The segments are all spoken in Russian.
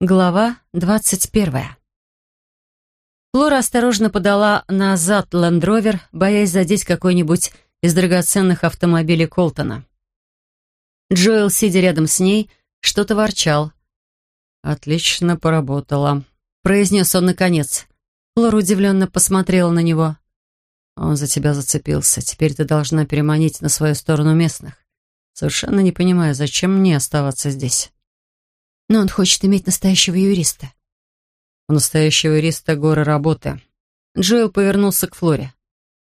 Глава двадцать первая. Флора осторожно подала назад лендровер, боясь задеть какой-нибудь из драгоценных автомобилей Колтона. Джоэл, сидя рядом с ней, что-то ворчал. «Отлично поработала», — произнес он наконец. Флора удивленно посмотрела на него. «Он за тебя зацепился. Теперь ты должна переманить на свою сторону местных. Совершенно не понимаю, зачем мне оставаться здесь». Но он хочет иметь настоящего юриста. У настоящего юриста горы работы. Джоэл повернулся к Флоре.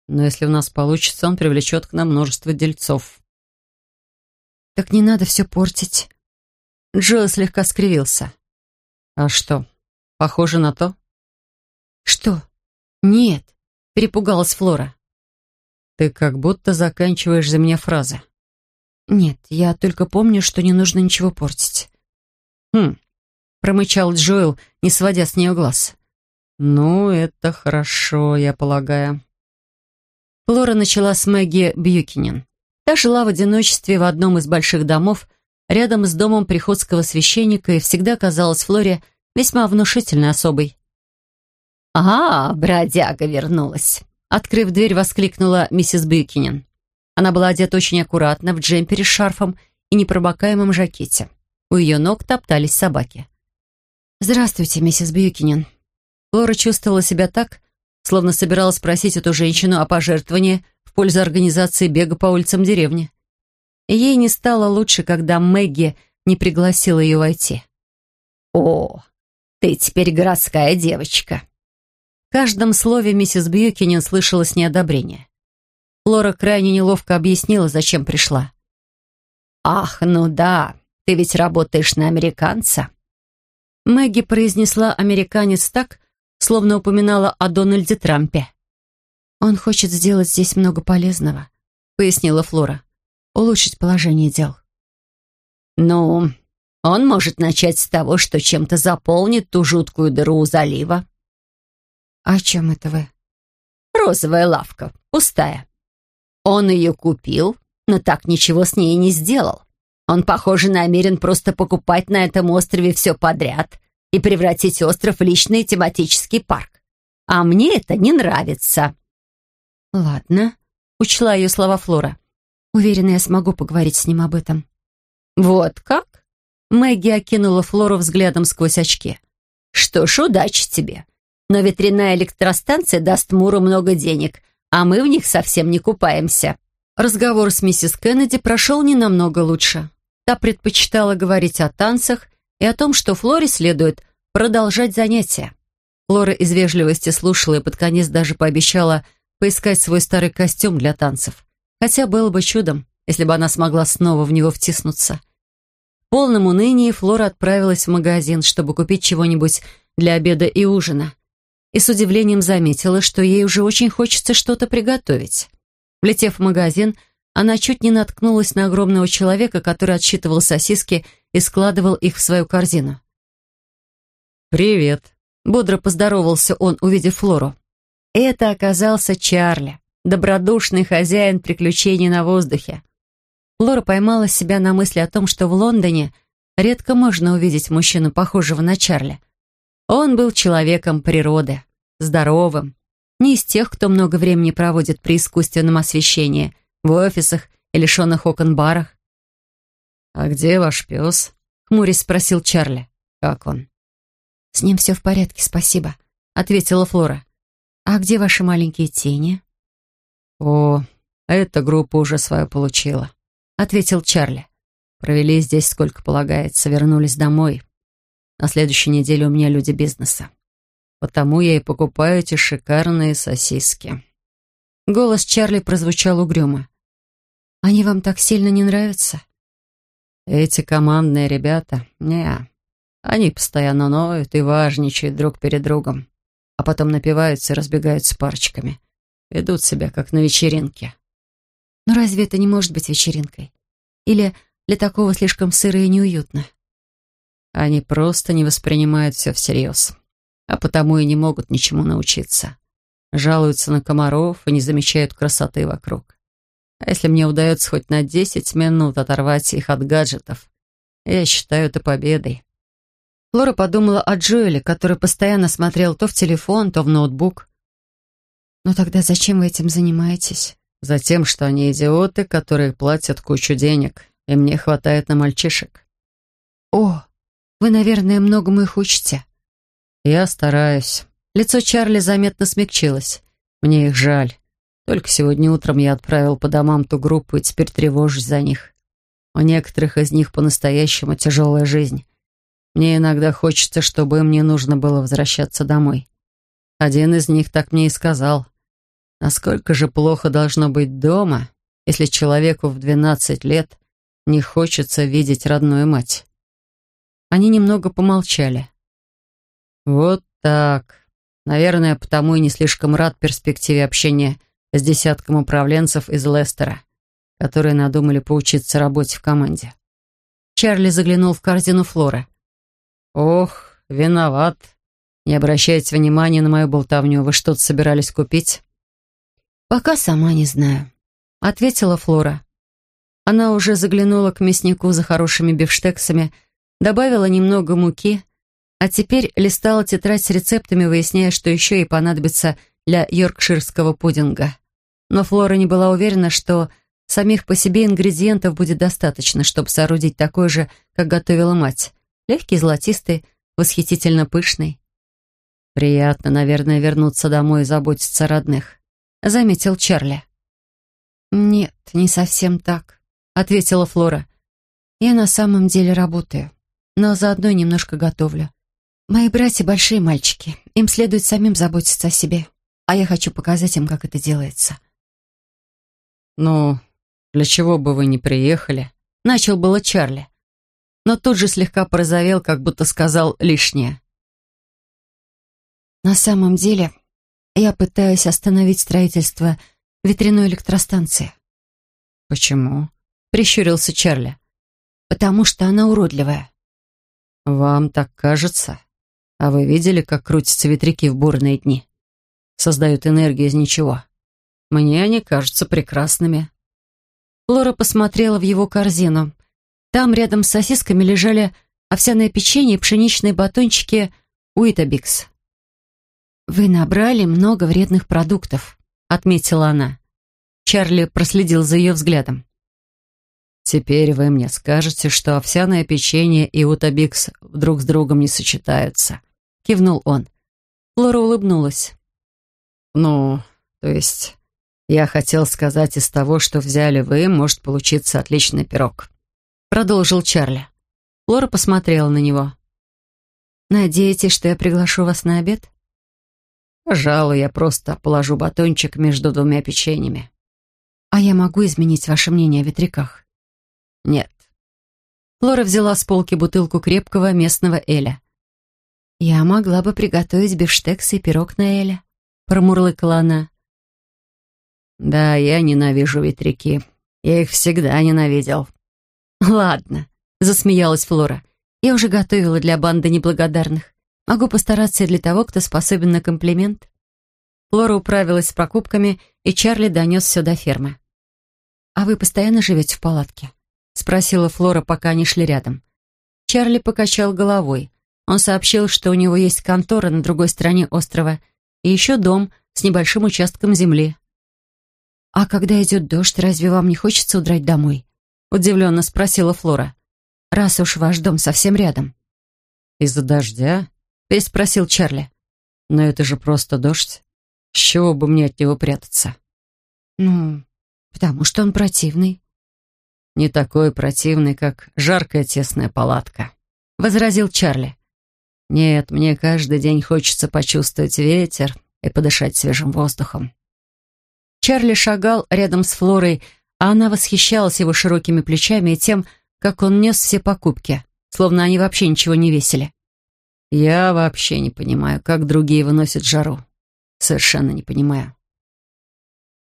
Но если у нас получится, он привлечет к нам множество дельцов. Так не надо все портить. Джоэл слегка скривился. А что, похоже на то? Что? Нет, перепугалась Флора. Ты как будто заканчиваешь за меня фразы. Нет, я только помню, что не нужно ничего портить. «Хм», — промычал Джоэл, не сводя с нее глаз. «Ну, это хорошо, я полагаю». Флора начала с Мэгги Бьюкинен. Та жила в одиночестве в одном из больших домов, рядом с домом приходского священника, и всегда казалась Флоре весьма внушительной особой. «А, бродяга вернулась!» Открыв дверь, воскликнула миссис Бьюкинен. Она была одета очень аккуратно, в джемпере с шарфом и непробокаемом жакете. У ее ног топтались собаки. «Здравствуйте, миссис Бьюкинен». Флора чувствовала себя так, словно собиралась спросить эту женщину о пожертвовании в пользу организации бега по улицам деревни. И ей не стало лучше, когда Мэгги не пригласила ее войти. «О, ты теперь городская девочка». В каждом слове миссис Бьюкинен слышалось неодобрение. Флора крайне неловко объяснила, зачем пришла. «Ах, ну да, ты ведь работаешь на американца?» Мэгги произнесла «американец» так, словно упоминала о Дональде Трампе. «Он хочет сделать здесь много полезного», — пояснила Флора. «Улучшить положение дел». «Ну, он может начать с того, что чем-то заполнит ту жуткую дыру у залива». «О чем это вы?» «Розовая лавка, пустая. Он ее купил, но так ничего с ней не сделал. Он, похоже, намерен просто покупать на этом острове все подряд и превратить остров в личный тематический парк. А мне это не нравится». «Ладно», — учла ее слова Флора. «Уверена, я смогу поговорить с ним об этом». «Вот как?» Мэгги окинула Флору взглядом сквозь очки. «Что ж, удачи тебе. Но ветряная электростанция даст Муру много денег, а мы в них совсем не купаемся». Разговор с миссис Кеннеди прошел не намного лучше. Та предпочитала говорить о танцах и о том, что Флоре следует продолжать занятия. Флора из вежливости слушала и под конец даже пообещала поискать свой старый костюм для танцев. Хотя было бы чудом, если бы она смогла снова в него втиснуться. В полном унынии Флора отправилась в магазин, чтобы купить чего-нибудь для обеда и ужина. И с удивлением заметила, что ей уже очень хочется что-то приготовить. Влетев в магазин, она чуть не наткнулась на огромного человека, который отсчитывал сосиски и складывал их в свою корзину. «Привет», — бодро поздоровался он, увидев Флору. Это оказался Чарли, добродушный хозяин приключений на воздухе. Флора поймала себя на мысли о том, что в Лондоне редко можно увидеть мужчину, похожего на Чарли. Он был человеком природы, здоровым, не из тех, кто много времени проводит при искусственном освещении, в офисах и лишенных окон барах. «А где ваш пес?» — хмурясь спросил Чарли. «Как он?» «С ним все в порядке, спасибо», — ответила Флора. «А где ваши маленькие тени?» «О, эта группа уже свое получила», — ответил Чарли. «Провели здесь сколько полагается, вернулись домой. На следующей неделе у меня люди бизнеса. Потому я и покупаю эти шикарные сосиски». Голос Чарли прозвучал угрюмо. «Они вам так сильно не нравятся?» «Эти командные ребята? не Они постоянно ноют и важничают друг перед другом, а потом напиваются и разбегаются парочками. Ведут себя, как на вечеринке». «Но разве это не может быть вечеринкой? Или для такого слишком сыро и неуютно?» Они просто не воспринимают все всерьез, а потому и не могут ничему научиться жалуются на комаров и не замечают красоты вокруг. А если мне удается хоть на 10 минут оторвать их от гаджетов, я считаю это победой. Флора подумала о Джоэле, который постоянно смотрел то в телефон, то в ноутбук. «Но тогда зачем вы этим занимаетесь?» «Затем, что они идиоты, которые платят кучу денег, и мне хватает на мальчишек». «О, вы, наверное, многому их учите». «Я стараюсь». Лицо Чарли заметно смягчилось. «Мне их жаль. Только сегодня утром я отправил по домам ту группу и теперь тревожусь за них. У некоторых из них по-настоящему тяжелая жизнь. Мне иногда хочется, чтобы им не нужно было возвращаться домой. Один из них так мне и сказал. Насколько же плохо должно быть дома, если человеку в 12 лет не хочется видеть родную мать. Они немного помолчали. Вот так. Наверное, потому и не слишком рад перспективе общения с десятком управленцев из Лестера, которые надумали поучиться работе в команде. Чарли заглянул в корзину Флоры. «Ох, виноват. Не обращайте внимания на мою болтовню. Вы что-то собирались купить?» «Пока сама не знаю», — ответила Флора. Она уже заглянула к мяснику за хорошими бифштексами, добавила немного муки, а теперь листала тетрадь с рецептами, выясняя, что еще и понадобится для йоркширского пудинга. Но Флора не была уверена, что самих по себе ингредиентов будет достаточно, чтобы соорудить такой же, как готовила мать. Легкий, золотистый, восхитительно пышный. «Приятно, наверное, вернуться домой и заботиться о родных», — заметил Чарли. «Нет, не совсем так», — ответила Флора. «Я на самом деле работаю, но заодно немножко готовлю. Мои братья большие мальчики, им следует самим заботиться о себе, а я хочу показать им, как это делается». «Ну, для чего бы вы не приехали?» Начал было Чарли но тут же слегка порозовел, как будто сказал лишнее. «На самом деле, я пытаюсь остановить строительство ветряной электростанции». «Почему?» — прищурился Чарли. «Потому что она уродливая». «Вам так кажется? А вы видели, как крутятся ветряки в бурные дни? Создают энергию из ничего. Мне они кажутся прекрасными». Лора посмотрела в его корзину. Там рядом с сосисками лежали овсяное печенье и пшеничные батончики Уитабикс. «Вы набрали много вредных продуктов», — отметила она. Чарли проследил за ее взглядом. «Теперь вы мне скажете, что овсяное печенье и Утабикс друг с другом не сочетаются», — кивнул он. Флора улыбнулась. «Ну, то есть, я хотел сказать, из того, что взяли вы, может получиться отличный пирог продолжил Чарли. Лора посмотрела на него. «Надеетесь, что я приглашу вас на обед?» «Пожалуй, я просто положу батончик между двумя печеньями». «А я могу изменить ваше мнение о ветряках?» «Нет». Лора взяла с полки бутылку крепкого местного эля. «Я могла бы приготовить бифштекс и пирог на эля», — промурлыкала она. «Да, я ненавижу ветряки. Я их всегда ненавидел», «Ладно», — засмеялась Флора. «Я уже готовила для банды неблагодарных. Могу постараться и для того, кто способен на комплимент». Флора управилась с покупками, и Чарли донес все до фермы. «А вы постоянно живете в палатке?» — спросила Флора, пока они шли рядом. Чарли покачал головой. Он сообщил, что у него есть контора на другой стороне острова и еще дом с небольшим участком земли. «А когда идет дождь, разве вам не хочется удрать домой?» Удивленно спросила Флора. «Раз уж ваш дом совсем рядом». «Из-за дождя?» Переспросил Чарли. «Но это же просто дождь. С чего бы мне от него прятаться?» «Ну, потому что он противный». «Не такой противный, как жаркая тесная палатка», — возразил Чарли. «Нет, мне каждый день хочется почувствовать ветер и подышать свежим воздухом». Чарли шагал рядом с Флорой, а она восхищалась его широкими плечами и тем, как он нес все покупки, словно они вообще ничего не весили. Я вообще не понимаю, как другие выносят жару. Совершенно не понимаю.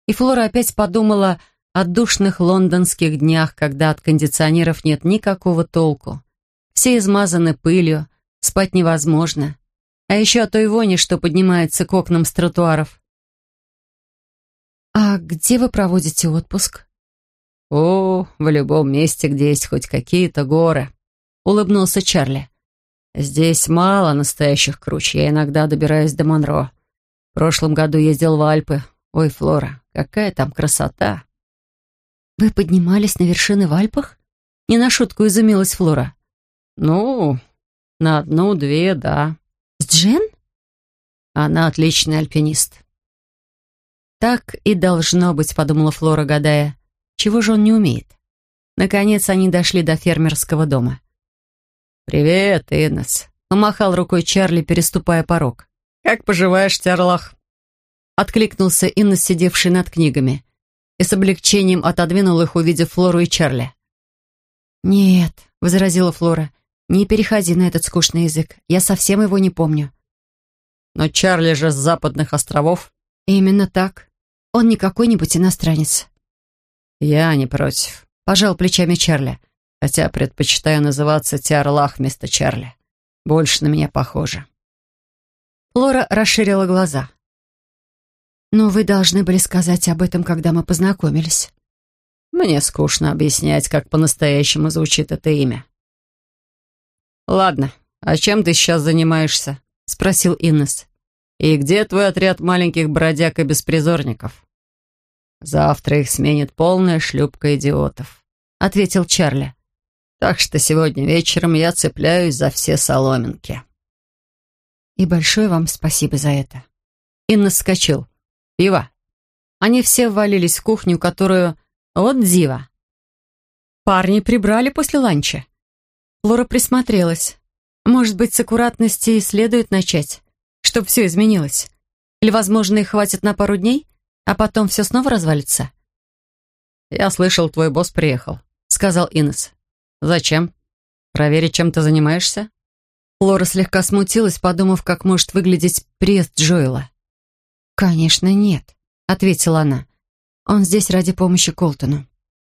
И Флора опять подумала о душных лондонских днях, когда от кондиционеров нет никакого толку. Все измазаны пылью, спать невозможно. А еще о той воне, что поднимается к окнам с тротуаров. «А где вы проводите отпуск?» «О, в любом месте, где есть хоть какие-то горы», — улыбнулся Чарли. Здесь мало настоящих круч. Я иногда добираюсь до Монро. В прошлом году ездил в Альпы. Ой, Флора, какая там красота!» «Вы поднимались на вершины в Альпах?» Не на шутку изумилась Флора. «Ну, на одну-две, да». «С Джен?» «Она отличный альпинист». «Так и должно быть», — подумала Флора, гадая. «Чего же он не умеет?» Наконец они дошли до фермерского дома. «Привет, Иннес», — помахал рукой Чарли, переступая порог. «Как поживаешь, Тярлах?» Откликнулся Иннес, сидевший над книгами и с облегчением отодвинул их, увидев Флору и Чарли. «Нет», — возразила Флора, — «не переходи на этот скучный язык. Я совсем его не помню». «Но Чарли же с западных островов». «Именно так. Он не какой-нибудь иностранец». «Я не против», — пожал плечами Чарли, хотя предпочитаю называться Тиарлах вместо Чарли. Больше на меня похоже». Флора расширила глаза. «Но вы должны были сказать об этом, когда мы познакомились». «Мне скучно объяснять, как по-настоящему звучит это имя». «Ладно, а чем ты сейчас занимаешься?» — спросил Иннес. «И где твой отряд маленьких бродяг и беспризорников?» «Завтра их сменит полная шлюпка идиотов», — ответил Чарли. «Так что сегодня вечером я цепляюсь за все соломинки». «И большое вам спасибо за это». Иннес вскочил. Пиво. Они все ввалились в кухню, которую... Вот дива. Парни прибрали после ланча. Лора присмотрелась. Может быть, с аккуратности и следует начать, чтобы все изменилось. Или, возможно, их хватит на пару дней, а потом все снова развалится. «Я слышал, твой босс приехал», — сказал Инес. «Зачем? Проверить, чем ты занимаешься?» Лора слегка смутилась, подумав, как может выглядеть приезд Джоэла. «Конечно, нет», — ответила она. «Он здесь ради помощи Колтону.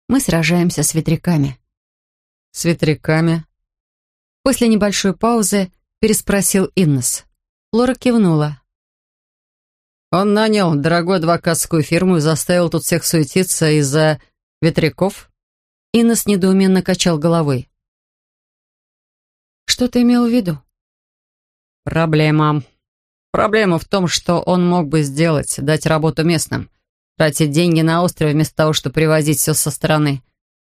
Мы сражаемся с ветряками». «С ветряками?» После небольшой паузы переспросил Иннес. Лора кивнула. «Он нанял дорогую адвокатскую фирму и заставил тут всех суетиться из-за ветряков?» Иннес недоуменно качал головой. «Что ты имел в виду?» «Проблема», Проблема в том, что он мог бы сделать, дать работу местным, тратить деньги на остров вместо того, чтобы привозить все со стороны,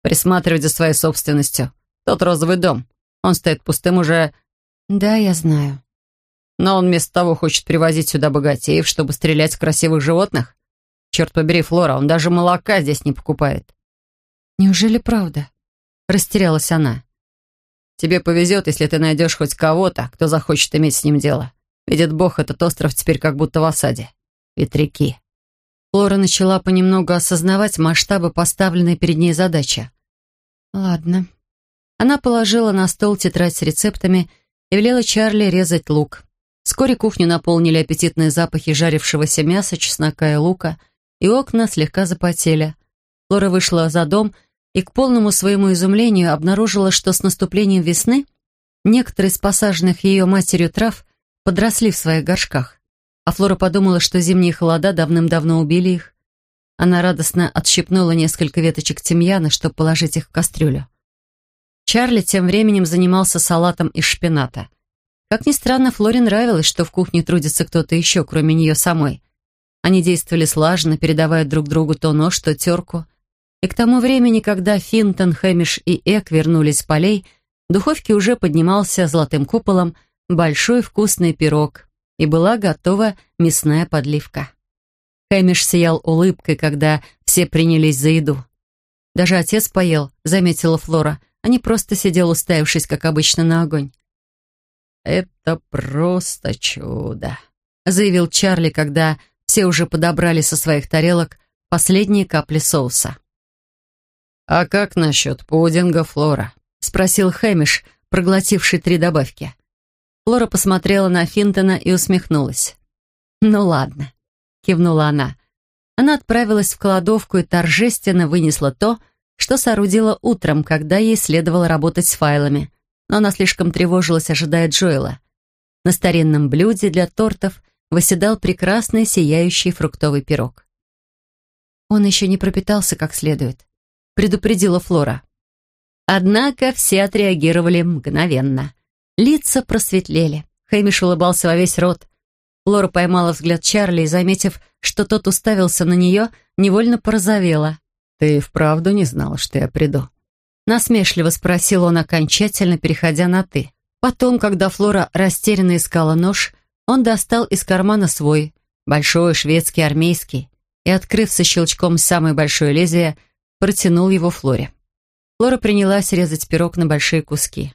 присматривать за своей собственностью. Тот розовый дом, он стоит пустым уже... Да, я знаю. Но он вместо того хочет привозить сюда богатеев, чтобы стрелять в красивых животных. Черт побери, Флора, он даже молока здесь не покупает. Неужели правда? Растерялась она. Тебе повезет, если ты найдешь хоть кого-то, кто захочет иметь с ним дело. Видит Бог, этот остров теперь как будто в осаде. Ветряки. Флора начала понемногу осознавать масштабы поставленной перед ней задачи. «Ладно». Она положила на стол тетрадь с рецептами и велела Чарли резать лук. Вскоре кухню наполнили аппетитные запахи жарившегося мяса, чеснока и лука, и окна слегка запотели. Флора вышла за дом и к полному своему изумлению обнаружила, что с наступлением весны некоторые из посаженных ее матерью трав подросли в своих горшках. А Флора подумала, что зимние холода давным-давно убили их. Она радостно отщипнула несколько веточек тимьяна, чтобы положить их в кастрюлю. Чарли тем временем занимался салатом из шпината. Как ни странно, Флоре нравилось, что в кухне трудится кто-то еще, кроме нее самой. Они действовали слаженно, передавая друг другу то нож, то терку. И к тому времени, когда Финтон, Хэмиш и Эк вернулись с полей, в духовке уже поднимался золотым куполом – большой вкусный пирог, и была готова мясная подливка. Хэмиш сиял улыбкой, когда все принялись за еду. Даже отец поел, заметила Флора, а не просто сидел, уставившись, как обычно, на огонь. «Это просто чудо», — заявил Чарли, когда все уже подобрали со своих тарелок последние капли соуса. «А как насчет пудинга, Флора?» — спросил Хэмиш, проглотивший три добавки. Флора посмотрела на Финтона и усмехнулась. «Ну ладно», — кивнула она. Она отправилась в кладовку и торжественно вынесла то, что соорудила утром, когда ей следовало работать с файлами. Но она слишком тревожилась, ожидая Джоэла. На старинном блюде для тортов восседал прекрасный сияющий фруктовый пирог. Он еще не пропитался как следует, предупредила Флора. Однако все отреагировали мгновенно. Лица просветлели. Хэмиш улыбался во весь рот. Лора поймала взгляд Чарли и, заметив, что тот уставился на нее, невольно порозовела. «Ты вправду не знала, что я приду?» Насмешливо спросил он, окончательно переходя на «ты». Потом, когда Флора растерянно искала нож, он достал из кармана свой, большой шведский армейский, и, открыв со щелчком самое большое лезвие, протянул его Флоре. Флора принялась резать пирог на большие куски.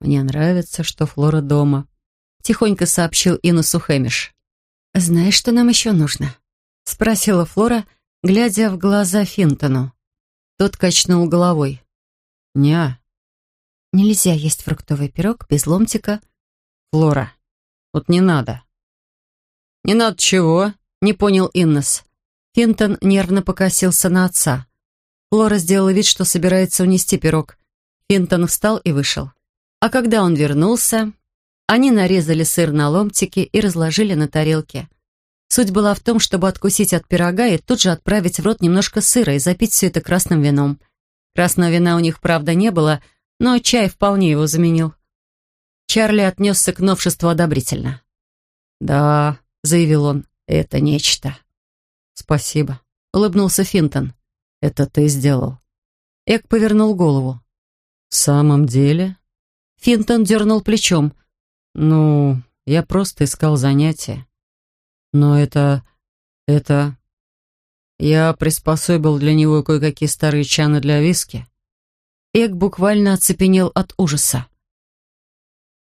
«Мне нравится, что Флора дома», — тихонько сообщил Инусу Хэмиш. «Знаешь, что нам еще нужно?» — спросила Флора, глядя в глаза Финтону. Тот качнул головой. «Ня». «Нельзя есть фруктовый пирог без ломтика». «Флора, вот не надо». «Не надо чего?» — не понял Иннес. Финтон нервно покосился на отца. Флора сделала вид, что собирается унести пирог. Финтон встал и вышел. А когда он вернулся, они нарезали сыр на ломтики и разложили на тарелке. Суть была в том, чтобы откусить от пирога и тут же отправить в рот немножко сыра и запить все это красным вином. Красного вина у них, правда, не было, но чай вполне его заменил. Чарли отнесся к новшеству одобрительно. «Да», — заявил он, — «это нечто». «Спасибо», — улыбнулся Финтон. «Это ты сделал». Эк повернул голову. «В самом деле?» Финтон дернул плечом. «Ну, я просто искал занятия. Но это... это... Я приспособил для него кое-какие старые чаны для виски. Эк буквально оцепенел от ужаса.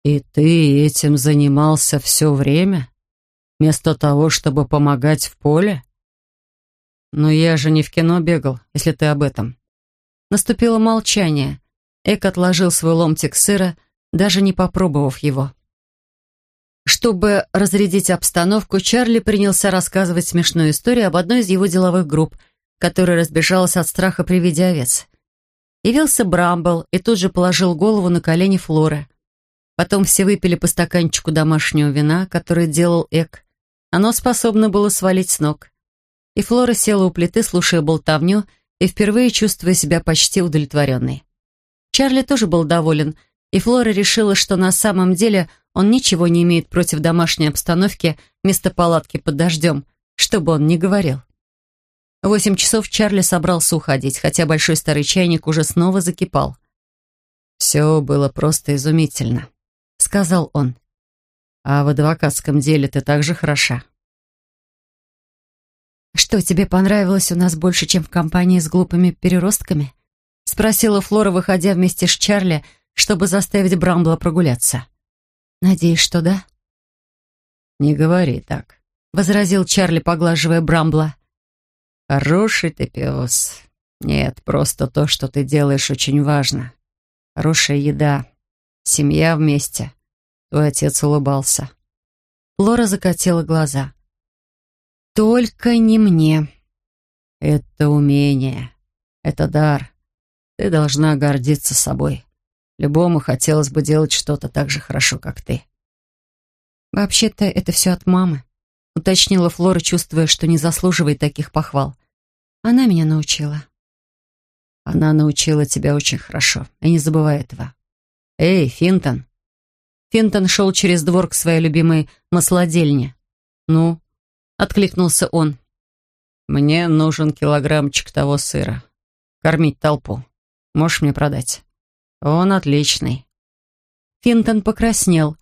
«И ты этим занимался все время? Вместо того, чтобы помогать в поле?» «Но я же не в кино бегал, если ты об этом». Наступило молчание. Эк отложил свой ломтик сыра, даже не попробовав его. Чтобы разрядить обстановку, Чарли принялся рассказывать смешную историю об одной из его деловых групп, которая разбежалась от страха при виде овец. Явился Брамбл и тут же положил голову на колени Флоры. Потом все выпили по стаканчику домашнего вина, который делал Эк. Оно способно было свалить с ног. И Флора села у плиты, слушая болтовню, и впервые чувствуя себя почти удовлетворенной. Чарли тоже был доволен, и Флора решила, что на самом деле он ничего не имеет против домашней обстановки вместо палатки под дождем, что бы он ни говорил. В восемь часов Чарли собрался уходить, хотя большой старый чайник уже снова закипал. «Все было просто изумительно», — сказал он. «А в адвокатском деле ты так же хороша». «Что, тебе понравилось у нас больше, чем в компании с глупыми переростками?» — спросила Флора, выходя вместе с Чарли, — чтобы заставить Брамбла прогуляться. Надеюсь, что да? Не говори так, возразил Чарли, поглаживая Брамбла. Хороший ты пес. Нет, просто то, что ты делаешь, очень важно. Хорошая еда, семья вместе. Твой отец улыбался. Лора закатила глаза. «Только не мне». «Это умение. Это дар. Ты должна гордиться собой. Любому хотелось бы делать что-то так же хорошо, как ты. «Вообще-то это все от мамы», — уточнила Флора, чувствуя, что не заслуживает таких похвал. «Она меня научила». «Она научила тебя очень хорошо, и не забывай этого. Эй, Финтон!» Финтон шел через двор к своей любимой маслодельне. «Ну?» — откликнулся он. «Мне нужен килограммчик того сыра. Кормить толпу. Можешь мне продать?» «Он отличный». Финтон покраснел.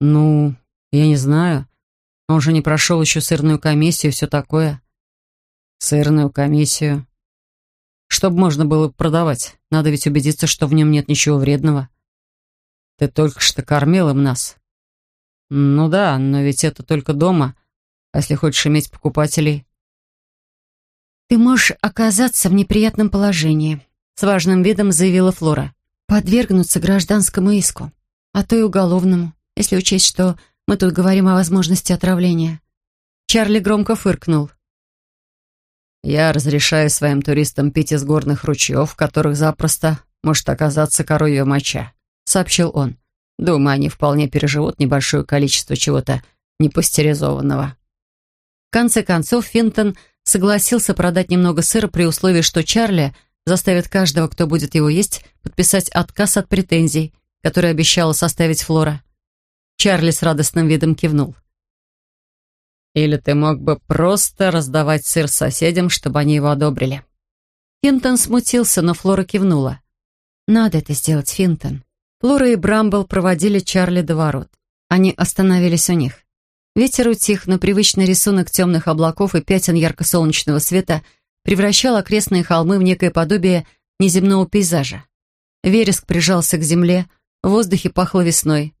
«Ну, я не знаю. Он же не прошел еще сырную комиссию и все такое». «Сырную комиссию?» «Чтобы можно было продавать, надо ведь убедиться, что в нем нет ничего вредного». «Ты только что кормил им нас». «Ну да, но ведь это только дома. А если хочешь иметь покупателей...» «Ты можешь оказаться в неприятном положении», — с важным видом заявила Флора подвергнуться гражданскому иску, а то и уголовному, если учесть, что мы тут говорим о возможности отравления. Чарли громко фыркнул. «Я разрешаю своим туристам пить из горных ручьев, в которых запросто может оказаться коровья моча», — сообщил он. «Думаю, они вполне переживут небольшое количество чего-то непастеризованного». В конце концов, Финтон согласился продать немного сыра при условии, что Чарли — заставит каждого, кто будет его есть, подписать отказ от претензий, который обещала составить Флора. Чарли с радостным видом кивнул. «Или ты мог бы просто раздавать сыр соседям, чтобы они его одобрили». Финтон смутился, но Флора кивнула. «Надо это сделать, Финтон». Флора и Брамбл проводили Чарли до ворот. Они остановились у них. Ветер утих, но привычный рисунок темных облаков и пятен ярко-солнечного света превращал окрестные холмы в некое подобие неземного пейзажа. Вереск прижался к земле, в воздухе пахло весной.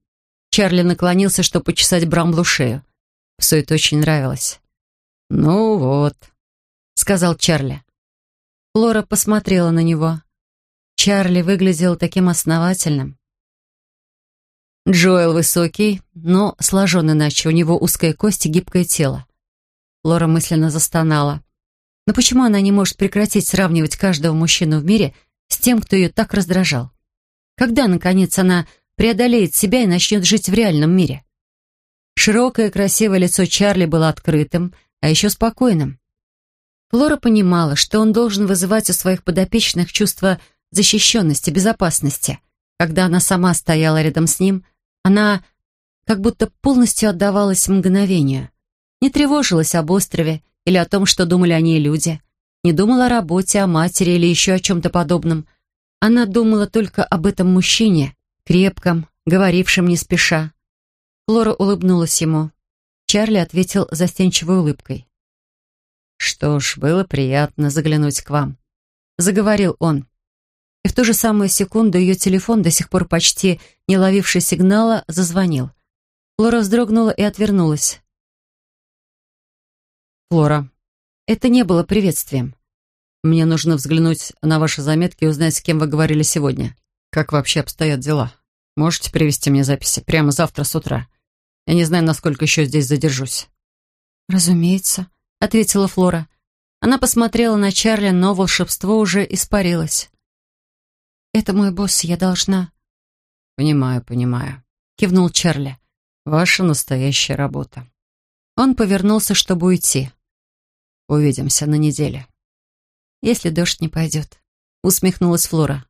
Чарли наклонился, чтобы почесать Брамблу шею. Все это очень нравилось. «Ну вот», — сказал Чарли. Лора посмотрела на него. Чарли выглядел таким основательным. Джоэл высокий, но сложен иначе, у него узкая кость и гибкое тело. Лора мысленно застонала. Но почему она не может прекратить сравнивать каждого мужчину в мире с тем, кто ее так раздражал? Когда, наконец, она преодолеет себя и начнет жить в реальном мире? Широкое красивое лицо Чарли было открытым, а еще спокойным. Флора понимала, что он должен вызывать у своих подопечных чувство защищенности, безопасности. Когда она сама стояла рядом с ним – она как будто полностью отдавалась мгновению. Не тревожилась об острове или о том, что думали о ней люди. Не думала о работе, о матери или еще о чем-то подобном. Она думала только об этом мужчине, крепком, говорившем не спеша. Флора улыбнулась ему. Чарли ответил застенчивой улыбкой. «Что ж, было приятно заглянуть к вам», — заговорил он. И в ту же самую секунду ее телефон, до сих пор почти не ловивший сигнала, зазвонил. Флора вздрогнула и отвернулась. «Флора, это не было приветствием. Мне нужно взглянуть на ваши заметки и узнать, с кем вы говорили сегодня. Как вообще обстоят дела? Можете привести мне записи прямо завтра с утра? Я не знаю, насколько еще здесь задержусь». «Разумеется», — ответила Флора. Она посмотрела на Чарли, но волшебство уже испарилось. «Это мой босс, я должна...» «Понимаю, понимаю», — кивнул Чарли. «Ваша настоящая работа». Он повернулся, чтобы уйти. «Увидимся на неделе». «Если дождь не пойдет», — усмехнулась Флора.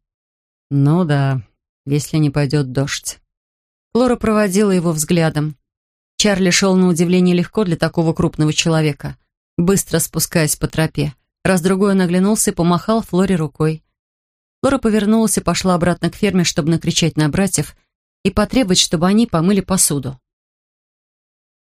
«Ну да, если не пойдет дождь». Флора проводила его взглядом. Чарли шел на удивление легко для такого крупного человека, быстро спускаясь по тропе. Раз-другой он оглянулся и помахал Флоре рукой. Лора повернулась и пошла обратно к ферме, чтобы накричать на братьев и потребовать, чтобы они помыли посуду.